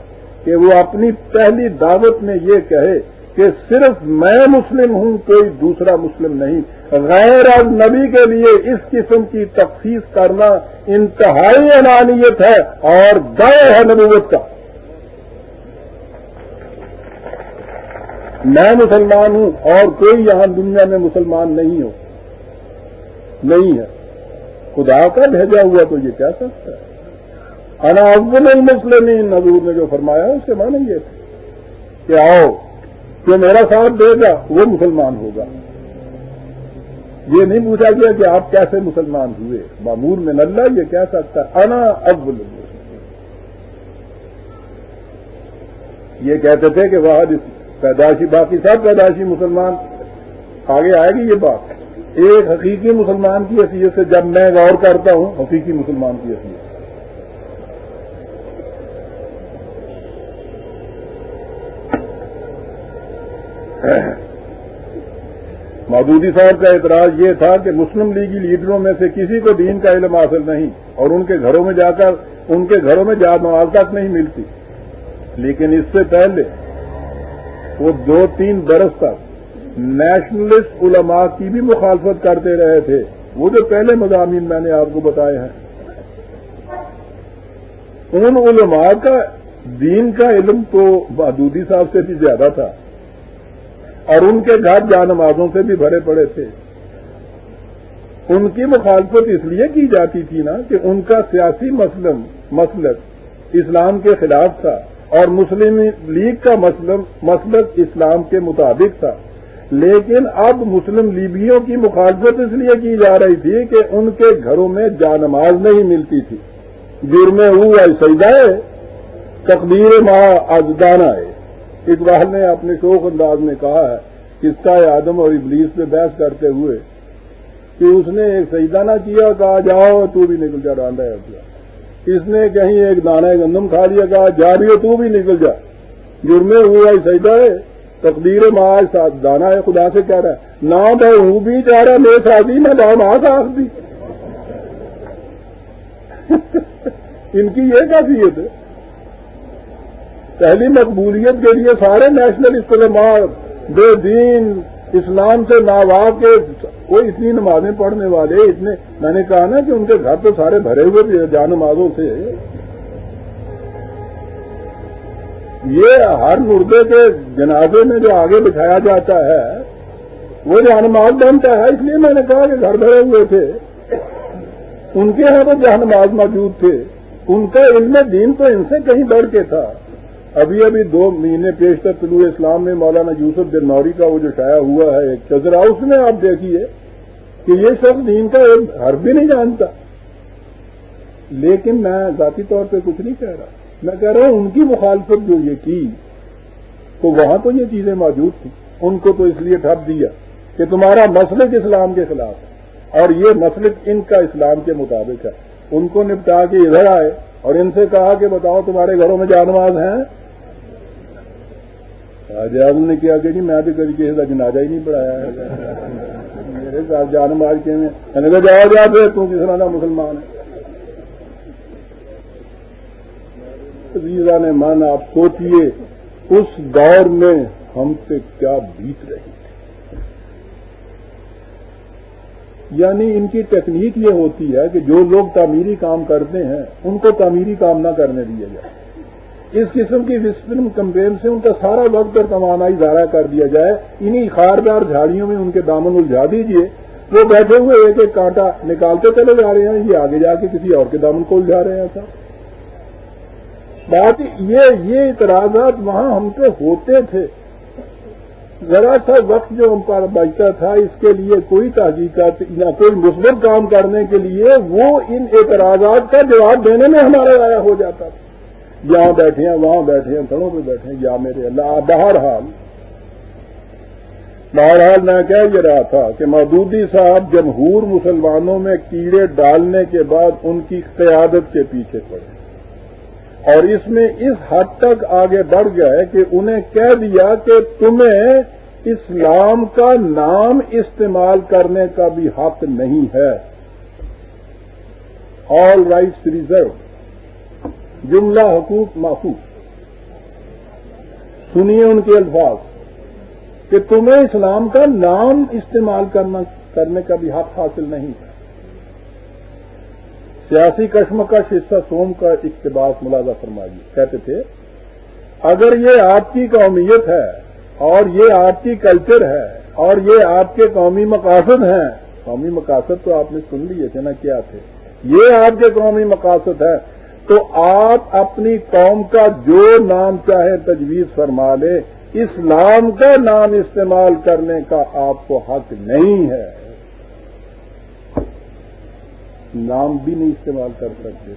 کہ وہ اپنی پہلی دعوت میں یہ کہے کہ صرف میں مسلم ہوں، کوئی دوسرا مسلم نہیں۔ غیر نبی کے لیے اس قسم کی تخصیص کرنا انتہائی انانیت ہے اور دائیں ہے نبوت کا۔ میں مسلمان ہوں اور کوئی یہاں دنیا میں مسلمان نہیں ہو۔ نہیں ہے۔ خدا کا بھیجا ہوا تو یہ کہہ سکتا ہے۔ انا اول المسلمین، حضور نے جو فرمایا، اس سے مانیں گے کہ آؤ جو میرا ساتھ دے گا وہ مسلمان ہوگا۔ یہ نہیں پوچھا گیا کہ آپ کیسے مسلمان ہوئے؟ معمور میں نلہ یہ کہہ سکتا ہے، انا اول یہ کہتے تھے کہ وہ پیدائشی باقی سب پیدائشی مسلمان۔ آگے آئے گی یہ بات۔ ایک حقیقی مسلمان کی حیثیت سے جب میں غور کرتا ہوں، حقیقی مسلمان کی حیثیت مودودی صاحب کا اعتراض یہ تھا کہ مسلم لیگی لیڈروں میں سے کسی کو دین کا علم حاصل نہیں اور ان کے گھروں میں جا کر ان کے گھروں میں جات تک نہیں ملتی۔ لیکن اس سے پہلے وہ دو تین برس تک نیشنلسٹ علماء کی بھی مخالفت کرتے رہے تھے۔ وہ جو پہلے مضامین میں نے آپ کو بتائے ہیں۔ ان علماء کا دین کا علم تو مادودی صاحب سے بھی زیادہ تھا۔ اور ان کے گھر جان نمازوں سے بھی بھرے پڑے تھے۔ ان کی مخالفت اس لیے کی جاتی تھی نا کہ ان کا سیاسی مسلم مسلک اسلام کے خلاف تھا اور مسلم لیگ کا مسلک اسلام کے مطابق تھا۔ لیکن اب مسلم لیبیوں کی مخالفت اس لیے کی جا رہی تھی کہ ان کے گھروں میں جانماز نہیں ملتی تھی۔ جرم ہوا سجدہ ہے تقدیر ماں آزدانہ ہے اقبال نے اپنے شوق انداز میں کہا ہے قصہ آدم اور ابلیس پہ بحث کرتے ہوئے کہ اس نے ایک سجدہ نہ کیا، کہا جاؤ، تو بھی نکل جا ڈانڈا ہے اس نے کہیں ایک دانا گندم کھا لیا، کہا جا رہی ہو، تو بھی نکل جا۔ جرمے ہوا سجدہ ہے، تقدیر ماج دانا ہے، خدا سے کہہ رہا ہے۔ نہ میں ہوں بھی، جا رہا میرے شادی میں دام آخ دی۔ ان کی یہ کیفیت ہے۔ پہلی مقبولیت کے لیے سارے نیشنل اجتماعات بے دین، اسلام سے ناوا کے کوئی اتنی نمازیں پڑھنے والے، اتنے، میں نے کہا نا کہ ان کے گھر تو سارے بھرے ہوئے بھی جان نمازوں سے۔ یہ ہر مردے کے جنازے میں جو آگے بٹھایا جاتا ہے، وہ جہنماز بنتا ہے، اس لیے میں نے کہا کہ گھر بھرے ہوئے تھے۔ ان کے یہاں تو جہنماز موجود تھے۔ ان کا علم دین تو ان سے کہیں بڑھ کے تھا۔ ابھی ابھی دو مہینے پیشتر طلوع اسلام میں مولانا یوسف دل نوری کا وہ جو شایا ہوا ہے ایک چزرا اس میں آپ دیکھیے کہ یہ شخص دین کا ایک ہر بھی نہیں جانتا۔ لیکن میں ذاتی طور پہ کچھ نہیں کہہ رہا۔ میں کہہ رہا ہوں ان کی مخالفت جو یہ کی، تو وہاں تو یہ چیزیں موجود تھیں۔ ان کو تو اس لیے ٹھپ دیا کہ تمہارا مسلک اسلام کے خلاف ہے اور یہ مسلک ان کا اسلام کے مطابق ہے۔ ان کو نپٹا کے ادھر آئے اور ان سے کہا کہ بتاؤ تمہارے گھروں میں جانواز ہیں۔ جب نے کیا کہ جی میں بھی کبھی کسی کا جنازہ ہی نہیں پڑھایا ہے۔ میرے ساتھ جان مار کے میں نے کہا جاؤ جا پھر تم کس طرح کا مسلمان ہے۔ نے من آپ سوچیے اس دور میں ہم سے کیا بیت رہی یعنی ان کی ٹیکنیک یہ ہوتی ہے کہ جو لوگ تعمیری کام کرتے ہیں، ان کو تعمیری کام نہ کرنے دیا جائے۔ اس قسم کی فلم کمپین سے ان کا سارا وقت اور توانائی ضائع کر دیا جائے انہیں خاردار جھاڑیوں میں ان کے دامن الجھا دیجیے وہ بیٹھے ہوئے ایک ایک کانٹا نکالتے چلے جا رہے ہیں، یہ آگے جا کے کسی اور کے دامن کو الجھا رہے ہیں ایسا۔ بات یہ یہ اعتراضات وہاں ہم پہ ہوتے تھے۔ ذرا سا وقت جو ہم پر بچتا تھا، اس کے لیے کوئی تحقیقات یا کوئی مثبت کام کرنے کے لیے، وہ ان اعتراضات کا جواب دینے میں ہمارا رایا ہو جاتا تھا۔ یہاں بیٹھے ہیں، وہاں بیٹھے ہیں، گھروں پہ بیٹھے ہیں، یا میرے اللہ بہرحال بہرحال میں کہہ یہ رہا تھا کہ مودودی صاحب جمہور مسلمانوں میں کیڑے ڈالنے کے بعد ان کی قیادت کے پیچھے پڑے۔ اور اس میں اس حد تک آگے بڑھ گئے کہ انہیں کہہ دیا کہ تمہیں اسلام کا نام استعمال کرنے کا بھی حق نہیں ہے۔ آل رائٹس ریزرو جملہ حقوق محفوظ سنیے ان کے الفاظ کہ تمہیں اسلام کا نام استعمال کرنا، کرنے کا بھی حق حاصل نہیں ہے سیاسی کشمکش حصہ سوم کا اقتباس ملازہ فرمائیے کہتے تھے، اگر یہ آپ کی قومیت ہے اور یہ آپ کی کلچر ہے اور یہ آپ کے قومی مقاصد ہیں، قومی مقاصد تو آپ نے سن لیے تھے نا کیا تھے۔ یہ آپ کے قومی مقاصد ہے تو آپ اپنی قوم کا جو نام چاہے تجویز فرما لے، اسلام کا نام استعمال کرنے کا آپ کو حق نہیں ہے۔ نام بھی نہیں استعمال کر سکتے۔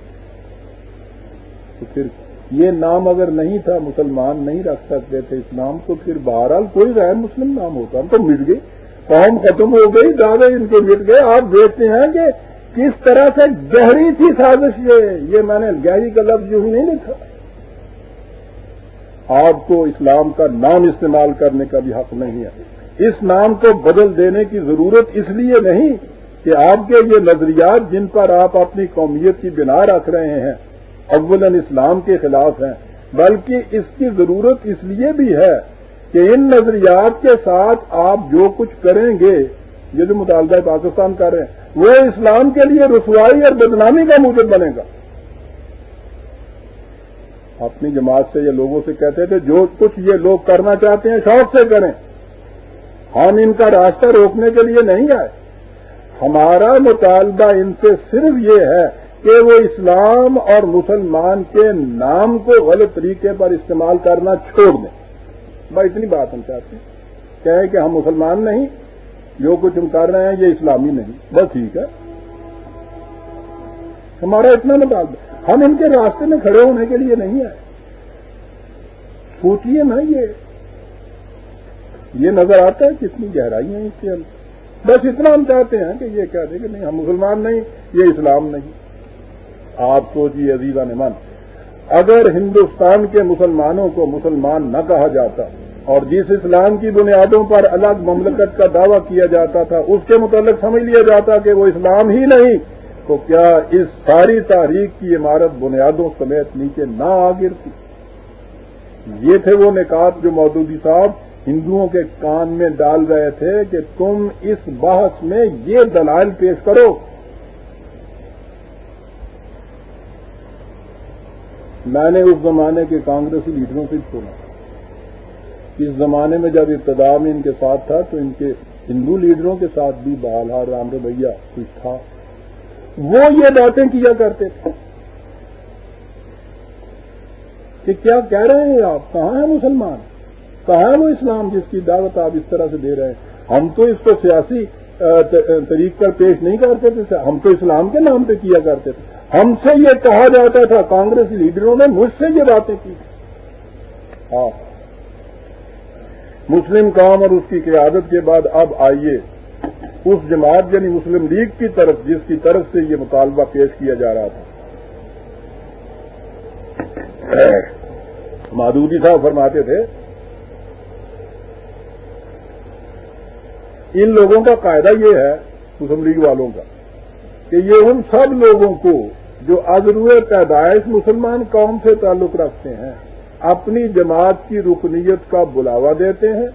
تو پھر یہ نام اگر نہیں تھا، مسلمان نہیں رکھ سکتے تھے اس نام تو پھر بہرحال کوئی غیر مسلم نام ہوتا۔ تو مٹ گئی قوم ختم ہو گئی دادا ان کے مٹ گئے۔ آپ دیکھتے ہیں کہ کس طرح سے گہری تھی سازش یہ؟ یہ میں نے گہری کا لفظ یوں ہی نہیں لکھا۔ آپ کو اسلام کا نام استعمال کرنے کا بھی حق نہیں ہے۔ اس نام کو بدل دینے کی ضرورت اس لیے نہیں کہ آپ کے یہ نظریات جن پر آپ اپنی قومیت کی بنا رکھ رہے ہیں اول اسلام کے خلاف ہیں، بلکہ اس کی ضرورت اس لیے بھی ہے کہ ان نظریات کے ساتھ آپ جو کچھ کریں گے، یہ جو مطالبہ پاکستان کر رہے ہیں وہ اسلام کے لیے رسوائی اور بدنامی کا موجود بنے گا۔ اپنی جماعت سے یہ لوگوں سے کہتے تھے، جو کچھ یہ لوگ کرنا چاہتے ہیں، شوق سے کریں۔ ہم ان کا راستہ روکنے کے لیے نہیں آئے۔ ہمارا مطالبہ ان سے صرف یہ ہے کہ وہ اسلام اور مسلمان کے نام کو غلط طریقے پر استعمال کرنا چھوڑ دیں۔ بھائی، اتنی بات ہم چاہتے ہیں۔ کہیں کہ ہم مسلمان نہیں جو کچھ ہم کر رہے ہیں یہ اسلامی نہیں، بس ٹھیک ہے۔ ہمارا اتنا مطالبہ ہم ان کے راستے میں کھڑے ہونے کے لیے نہیں آئے۔ سوچیے نا یہ۔ یہ نظر آتا ہے کتنی گہرائی ہیں اس کے اندر۔ بس اتنا ہم چاہتے ہیں کہ یہ کہہ دیں کہ نہیں، ہم مسلمان نہیں، یہ اسلام نہیں۔ آپ سوچیے جی عزیزہ نمان اگر ہندوستان کے مسلمانوں کو مسلمان نہ کہا جاتا اور جس اسلام کی بنیادوں پر الگ مملکت کا دعویٰ کیا جاتا تھا، اس کے متعلق سمجھ لیا جاتا کہ وہ اسلام ہی نہیں، تو کیا اس ساری تاریخ کی عمارت بنیادوں سمیت نیچے نہ آ گرتی؟ یہ تھے وہ نکات جو مودودی صاحب ہندوؤں کے کان میں ڈال رہے تھے کہ تم اس بحث میں یہ دلائل پیش کرو۔ میں نے اس زمانے کے کانگریسی لیڈروں سے سنا۔ اس زمانے میں جب ابتدا میں ان کے ساتھ تھا تو ان کے ہندو لیڈروں کے ساتھ بھی بالہار رام بھیا کچھ تھا۔ وہ یہ باتیں کیا کرتے تھے؟ کہ کیا کہہ رہے ہیں آپ؟ کہاں ہیں مسلمان؟ کہاں ہے وہ اسلام جس کی دعوت آپ اس طرح سے دے رہے ہیں؟ ہم تو اس کو سیاسی طریق پر پیش نہیں کرتے تھے ہم تو اسلام کے نام پہ کیا کرتے تھے۔ ہم سے یہ کہا جاتا تھا کانگریس لیڈروں نے مجھ سے یہ باتیں کی۔ ہاں مسلم قوم اور اس کی قیادت کے بعد اب آئیے اس جماعت یعنی مسلم لیگ کی طرف جس کی طرف سے یہ مطالبہ پیش کیا جا رہا تھا۔ مادودی صاحب فرماتے تھے، ان لوگوں کا قاعدہ یہ ہے، مسلم لیگ والوں کا، کہ یہ ان سب لوگوں کو جو ازرو پیدائش مسلمان قوم سے تعلق رکھتے ہیں اپنی جماعت کی رکنیت کا بلاوا دیتے ہیں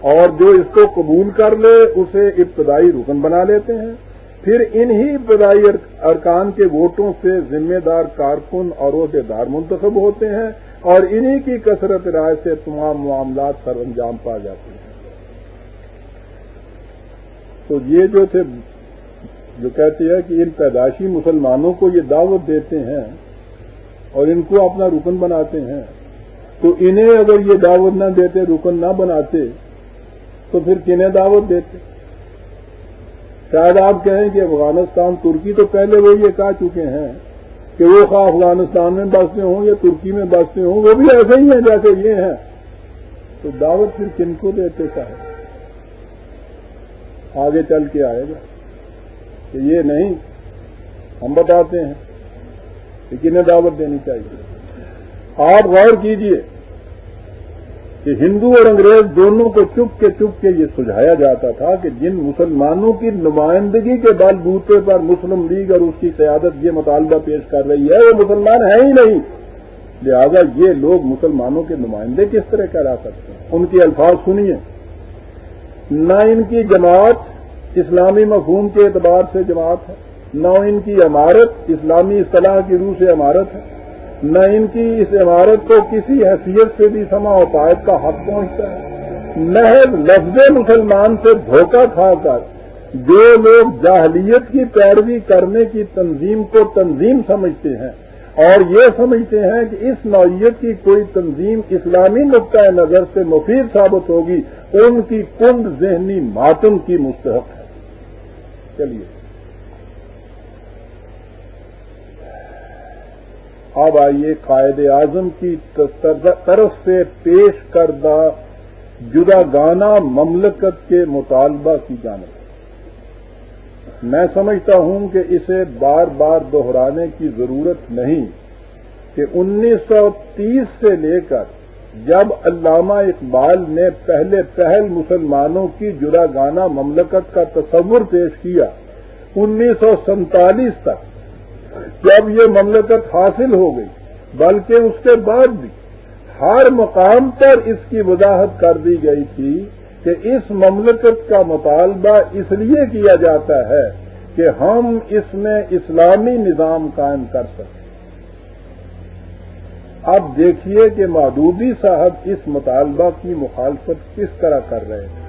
اور جو اس کو قبول کر لے اسے ابتدائی رکن بنا لیتے ہیں۔ پھر انہی ابتدائی ارکان کے ووٹوں سے ذمہ دار کارکن اور عہدے دار منتخب ہوتے ہیں اور انہی کی کثرت رائے سے تمام معاملات سر انجام پا جاتے ہیں۔ تو یہ جو تھے، جو کہتے ہیں کہ ان پیدائشی مسلمانوں کو یہ دعوت دیتے ہیں اور ان کو اپنا رکن بناتے ہیں۔ تو انہیں اگر یہ دعوت نہ دیتے، رکن نہ بناتے، تو پھر کنہیں دعوت دیتے؟ شاید آپ کہیں کہ افغانستان ترکی تو پہلے وہ یہ کہہ چکے ہیں کہ وہ خواہ افغانستان میں بستے ہوں یا ترکی میں بستے ہوں، وہ بھی ایسے ہی ہیں جیسے یہ ہیں۔ تو دعوت پھر کن کو دیتے؟ چاہے آگے چل کے آئے گا۔ کہ یہ نہیں، ہم بتاتے ہیں کہ کنہیں دعوت دینی چاہیے؟ آپ غور کیجیے کہ ہندو اور انگریز دونوں کو چپ کے چپ کے یہ سجھایا جاتا تھا کہ جن مسلمانوں کی نمائندگی کے بال بوتے پر مسلم لیگ اور اس کی قیادت یہ مطالبہ پیش کر رہی ہے، وہ مسلمان ہے ہی نہیں۔ لہذا یہ لوگ مسلمانوں کے نمائندے کس طرح کرا سکتے ہیں؟ ان کے الفاظ سنیے۔ نہ ان کی جماعت اسلامی مفہوم کے اعتبار سے جماعت ہے، نہ ان کی عمارت اسلامی اصطلاح کی روح سے عمارت ہے۔ نہ ان کی اس عمارت کو کسی حیثیت سے بھی سما و پائد کا حق پہنچتا ہے۔ محض لفظ مسلمان سے دھوکہ کھا کر جو لوگ جاہلیت کی پیروی کرنے کی تنظیم کو تنظیم سمجھتے ہیں اور یہ سمجھتے ہیں کہ اس نوعیت کی کوئی تنظیم اسلامی نقطۂ نظر سے مفید ثابت ہوگی ان کی کند ذہنی ماتم کی مستحق ہے۔ چلیے۔ اب آئیے قائد اعظم کی طرف سے پیش کردہ جدا گانا مملکت کے مطالبہ کی جانب۔ میں سمجھتا ہوں کہ اسے بار بار دہرانے کی ضرورت نہیں کہ انیس سو تیس سے لے کر جب علامہ اقبال نے پہلے پہل مسلمانوں کی جدا گانا مملکت کا تصور پیش کیا، انیس سو سینتالیس تک جب یہ مملکت حاصل ہو گئی، بلکہ اس کے بعد بھی، ہر مقام پر اس کی وضاحت کر دی گئی تھی کہ اس مملکت کا مطالبہ اس لیے کیا جاتا ہے کہ ہم اس میں اسلامی نظام قائم کر سکیں۔ اب دیکھیے کہ مادودی صاحب اس مطالبہ کی مخالفت کس طرح کر رہے ہیں۔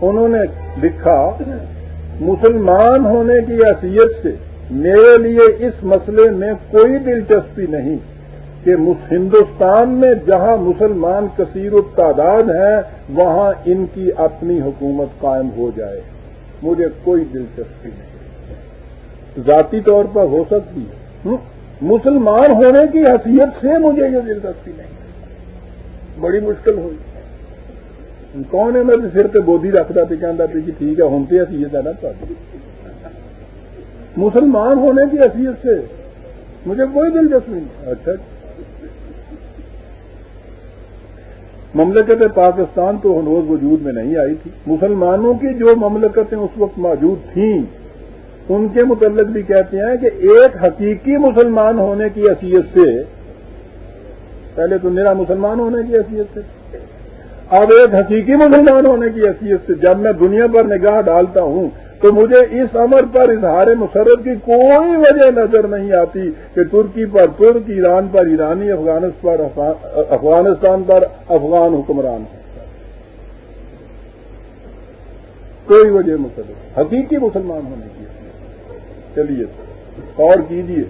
انہوں نے لکھا، مسلمان ہونے کی حیثیت سے میرے لیے اس مسئلے میں کوئی دلچسپی نہیں کہ ہندوستان میں جہاں مسلمان کثیر تعداد ہیں، وہاں ان کی اپنی حکومت قائم ہو جائے۔ مجھے کوئی دلچسپی نہیں۔ ذاتی طور پر ہو سکتی ہے۔ مسلمان ہونے کی حیثیت سے مجھے یہ دلچسپی نہیں۔ بڑی مشکل ہوئی۔ کون ہے میں سر پہ بودھی رکھتا تھا کہتا تھا کہ ٹھیک ہے ہوتے حیثیت ہے نا تو مسلمان ہونے کی حیثیت سے مجھے کوئی دلچسپی نہیں۔ اچھا۔ مملکت پاکستان تو روز وجود میں نہیں آئی تھی۔ مسلمانوں کی جو مملکتیں اس وقت موجود تھیں ان کے متعلق بھی کہتے ہیں کہ ایک حقیقی مسلمان ہونے کی حیثیت سے پہلے تو میرا مسلمان ہونے کی حیثیت سے اب ایک حقیقی مسلمان ہونے کی حیثیت سے جب میں دنیا پر نگاہ ڈالتا ہوں تو مجھے اس امر پر اظہار مسرت کی کوئی وجہ نظر نہیں آتی کہ ترکی پر، ترک ایران پر، ایرانی افغانستان پر افغان حکمران کوئی وجہ مسرت حقیقی مسلمان ہونے کی چلیے اور کیجیے۔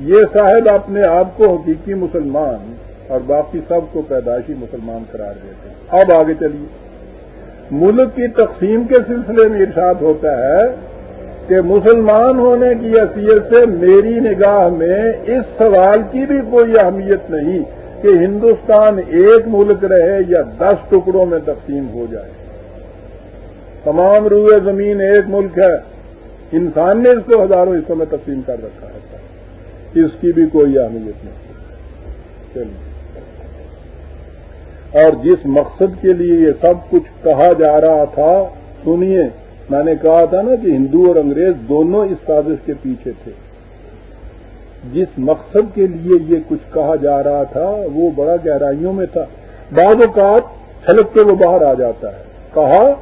یہ صاحب اپنے آپ کو حقیقی مسلمان اور باقی سب کو پیدائشی مسلمان قرار دیتے ہیں۔ اب آگے چلیے۔ ملک کی تقسیم کے سلسلے میں ارشاد ہوتا ہے کہ مسلمان ہونے کی حیثیت سے میری نگاہ میں اس سوال کی بھی کوئی اہمیت نہیں کہ ہندوستان ایک ملک رہے یا دس ٹکڑوں میں تقسیم ہو جائے۔ تمام روئے زمین ایک ملک ہے۔ انسان نے اس کو ہزاروں حصوں میں تقسیم کر رکھا ہے۔ اس کی بھی کوئی اہمیت نہیں۔ چلیے۔ اور جس مقصد کے لیے یہ سب کچھ کہا جا رہا تھا، سنیے، میں نے کہا تھا نا کہ ہندو اور انگریز دونوں اس سازش کے پیچھے تھے۔ جس مقصد کے لیے یہ کچھ کہا جا رہا تھا، وہ بڑا گہرائیوں میں تھا۔ بعض اوقات چھلک کے وہ باہر آ جاتا ہے۔ کہا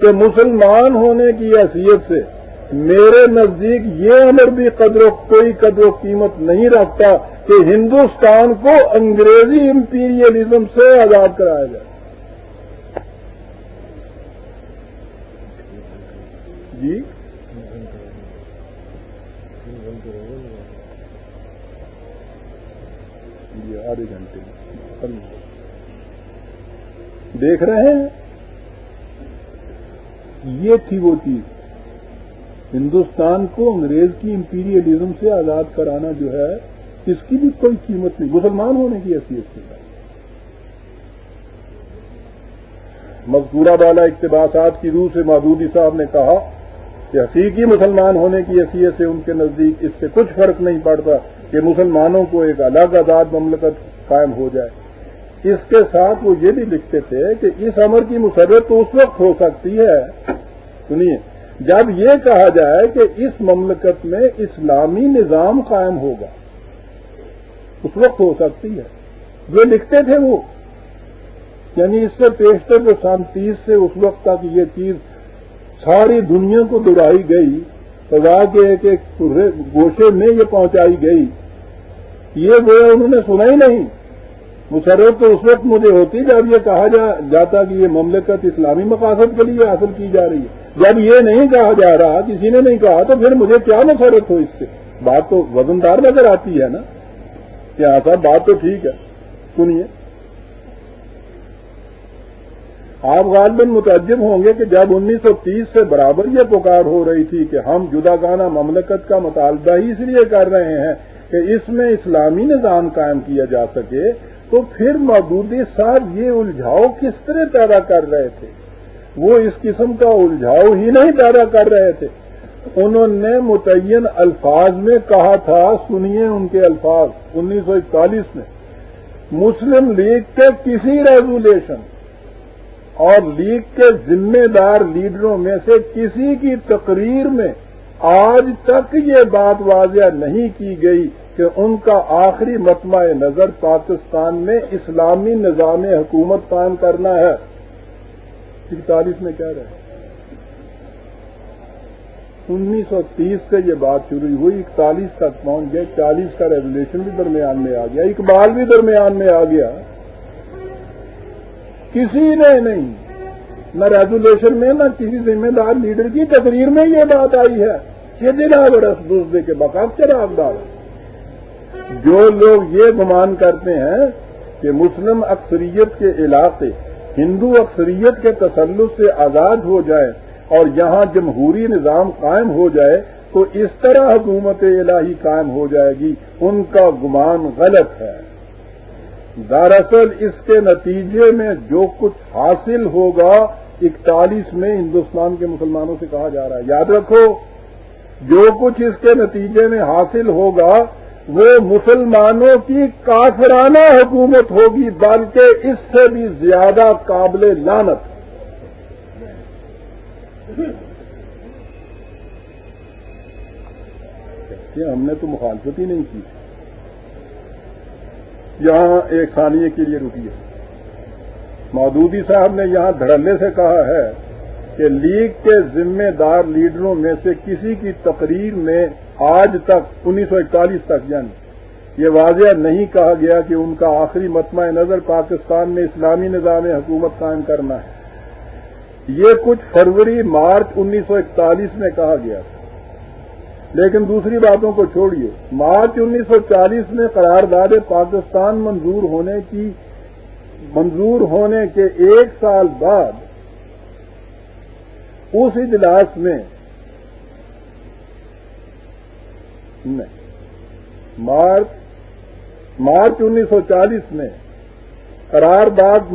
کہ مسلمان ہونے کی حیثیت سے میرے نزدیک یہ امر بھی قدر و کوئی قدر و قیمت نہیں رکھتا کہ ہندوستان کو انگریزی امپیریلزم سے آزاد کرایا جائے۔ جی؟ آدھے گھنٹے دیکھ رہے ہیں؟ یہ تھی وہ چیز۔ ہندوستان کو انگریز کی امپیریلزم سے آزاد کرانا جو ہے، اس کی بھی کوئی قیمت نہیں۔ مسلمان ہونے کی حیثیت سے۔ مذکورہ والا اقتباسات کی روح سے مادودی صاحب نے کہا کہ حقیقی مسلمان ہونے کی حیثیت سے ان کے نزدیک اس سے کچھ فرق نہیں پڑتا کہ مسلمانوں کو ایک الگ آزاد مملکت قائم ہو جائے۔ اس کے ساتھ وہ یہ بھی لکھتے تھے کہ اس عمر کی مسرت تو اس وقت ہو سکتی ہے۔ سنیے۔ جب یہ کہا جائے کہ اس مملکت میں اسلامی نظام قائم ہوگا، اس وقت ہو سکتی ہے۔ جو لکھتے تھے وہ یعنی اس سے پیشتر جو سن تیس سے اس وقت تک یہ چیز ساری دنیا کو دہرائی گئی سزا کے ایک ایک گوشے میں یہ پہنچائی گئی۔ یہ وہ انہوں نے سنا ہی نہیں۔ مسرت تو اس وقت مجھے ہوتی جب یہ کہا جاتا کہ یہ مملکت اسلامی مقاصد کے لیے حاصل کی جا رہی ہے۔ جب یہ نہیں کہا جا رہا، کسی نے نہیں کہا، تو پھر مجھے کیا مسرت ہو اس سے؟ بات تو وزندار نظر آتی ہے نا؟ کہ صاحب بات تو ٹھیک ہے۔ سنیے۔ آپ غالباً متعجب ہوں گے کہ جب انیس سو تیس سے برابر یہ پکار ہو رہی تھی کہ ہم جدا گانا مملکت کا مطالبہ ہی اس لیے کر رہے ہیں کہ اس میں اسلامی نظام قائم کیا جا سکے، تو پھر مودودی صاحب یہ الجھاؤ کس طرح پیدا کر رہے تھے؟ وہ اس قسم کا الجھاؤ ہی نہیں پیدا کر رہے تھے۔ انہوں نے متعین الفاظ میں کہا تھا، سنیے ان کے الفاظ، انیس سو اکتالیس میں۔ مسلم لیگ کے کسی ریزولیشن اور لیگ کے ذمہ دار لیڈروں میں سے کسی کی تقریر میں آج تک یہ بات واضح نہیں کی گئی کہ ان کا آخری متمع نظر پاکستان میں اسلامی نظام حکومت قائم کرنا ہے۔ اکتالیس میں کہہ رہے انیس سو تیس سے یہ بات شروع ہوئی، اکتالیس تک پہنچ گئے، چالیس کا ریگولیشن بھی درمیان میں آ گیا، اقبال بھی درمیان میں آ گیا۔ کسی نے نہیں، نہ ریگولیشن میں، نہ کسی ذمہ دار، لیڈر کی تقریر میں یہ بات آئی ہے کہ دلا برس دوسرے کے بقاف چراغ دار جو لوگ یہ گمان کرتے ہیں کہ مسلم اکثریت کے علاقے ہندو اکثریت کے تسلط سے آزاد ہو جائے اور یہاں جمہوری نظام قائم ہو جائے تو اس طرح حکومت الہی قائم ہو جائے گی۔ ان کا گمان غلط ہے۔ دراصل اس کے نتیجے میں جو کچھ حاصل ہوگا، اکتالیس میں ہندوستان کے مسلمانوں سے کہا جا رہا ہے۔ یاد رکھو، جو کچھ اس کے نتیجے میں حاصل ہوگا وہ مسلمانوں کی کافرانہ حکومت ہوگی، بلکہ اس سے بھی زیادہ قابل لانت ہم نے تو مخالفت ہی نہیں کی۔ یہاں ایک ثانیے کے لیے رکی ہے۔ مودودی صاحب نے یہاں دھڑلے سے کہا ہے کہ لیگ کے ذمہ دار لیڈروں میں سے کسی کی تقریر میں آج تک، انیس سو اکتالیس تک یعنی یہ واضح نہیں کہا گیا کہ ان کا آخری متمع نظر پاکستان میں اسلامی نظام حکومت قائم کرنا ہے۔ یہ کچھ فروری مارچ انیس سو اکتالیس میں کہا گیا تھا۔ لیکن دوسری باتوں کو چھوڑیے، مارچ انیس سو چالیس میں قرارداد پاکستان منظور ہونے کی، منظور ہونے کے ایک سال بعد، اس اجلاس میں میں مارچ مارچ انیس سو چالیس میں قرارداد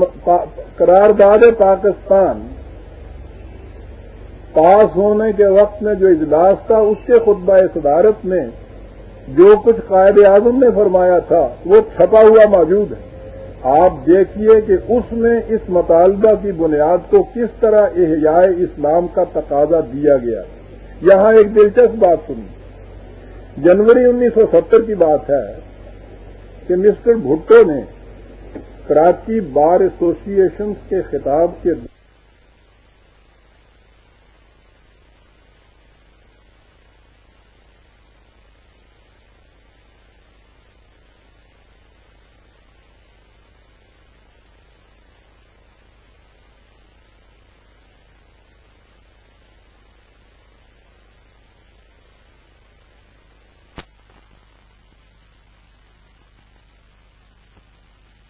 قرارداد پاکستان پاس ہونے کے وقت میں جو اجلاس تھا، اس کے خطبہ صدارت میں جو کچھ قائد اعظم نے فرمایا تھا، وہ چھپا ہوا موجود ہے۔ آپ دیکھیے کہ اس میں اس مطالبہ کی بنیاد کو کس طرح احیاء اسلام کا تقاضا دیا گیا۔ یہاں ایک دلچسپ بات سنی جنوری انیس سو ستر کی بات ہے کہ مسٹر بھٹو نے کراچی بار ایسوسی ایشن کے خطاب کے